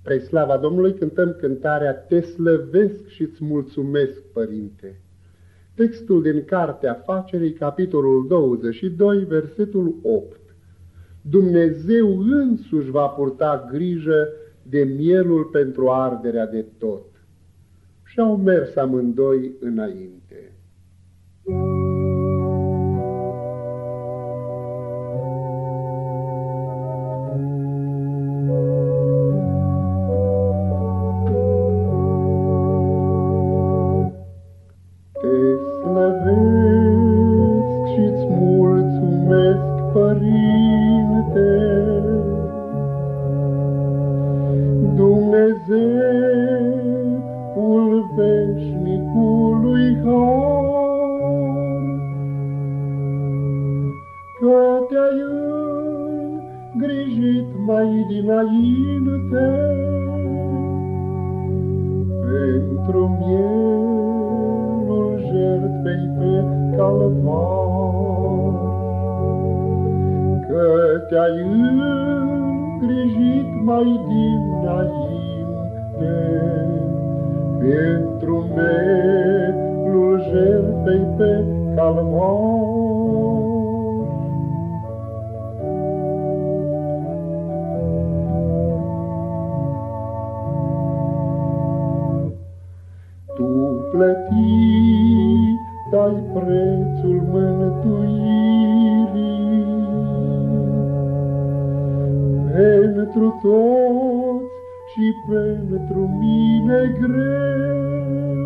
Spre slava Domnului cântăm cântarea Te slăvesc și-ți mulțumesc, Părinte. Textul din Cartea Facerii, capitolul 22, versetul 8. Dumnezeu însuși va purta grijă de mielul pentru arderea de tot. Și-au mers amândoi înainte. Părinte, Dumnezeul veșnicului har, că te-ai îngrijit mai dinainte. Pentru mielul jertfei pe calvar te-ai îngrijit mai dinainte pentru melul jertfei pe calvar. Tu plătit ai prețul mântuirii, pentru toți și pentru mine greu.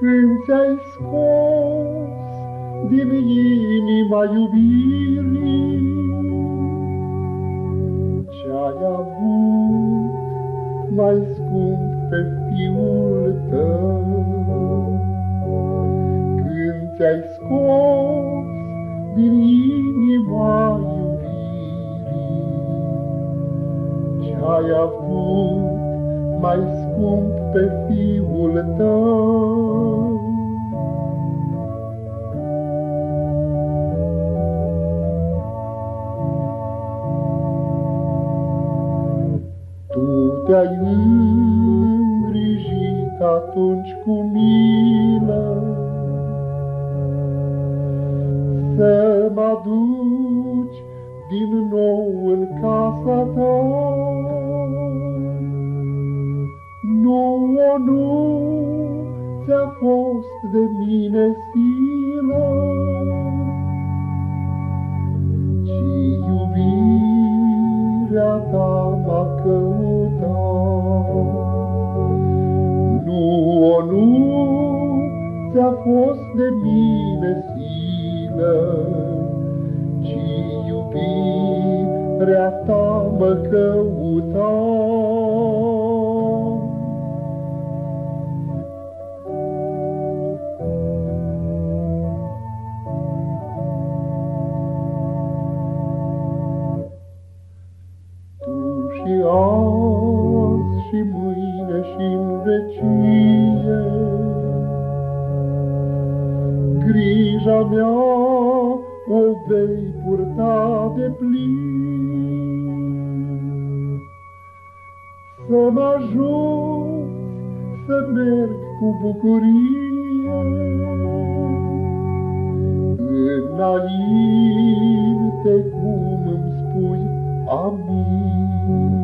Când ți-ai scos din inima iubirii ce-ai avut mai scump pe fiul tău. Când ți-ai scos din inima ai avut mai scump pe fiul tău. Tu te-ai îngrijit atunci cu milă să mă aduci din nou în casa ta. Nu, o, nu, ți-a fost de mine silă, ci iubirea ta m-a căutat. Nu, o, nu, ți-a fost de iubirea ta mă căuta. Tu și azi și mâine și în vecie, grija mea o vei purta de plin. Să mă ajut să merg cu bucurie înainte cum îmi spui amin.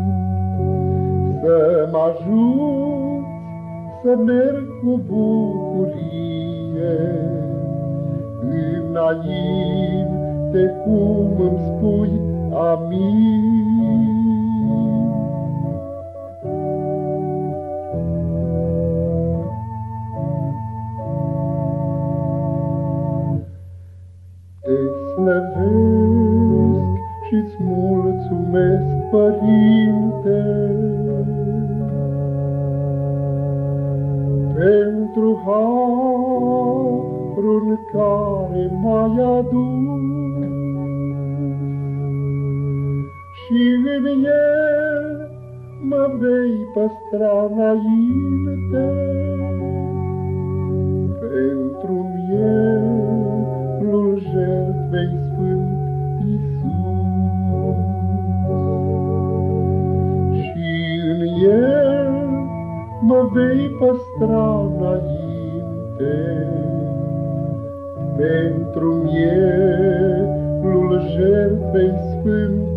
Să mă ajut să merg cu bucurie înainte cum îmi spui amin. Slăvesc și-ți mulțumesc, Părinte, pentru harul care m-ai adus și în el mă vei păstra înainte. Pentru mielul o vei păstra înainte. Pentru mielul jertfei sfânt,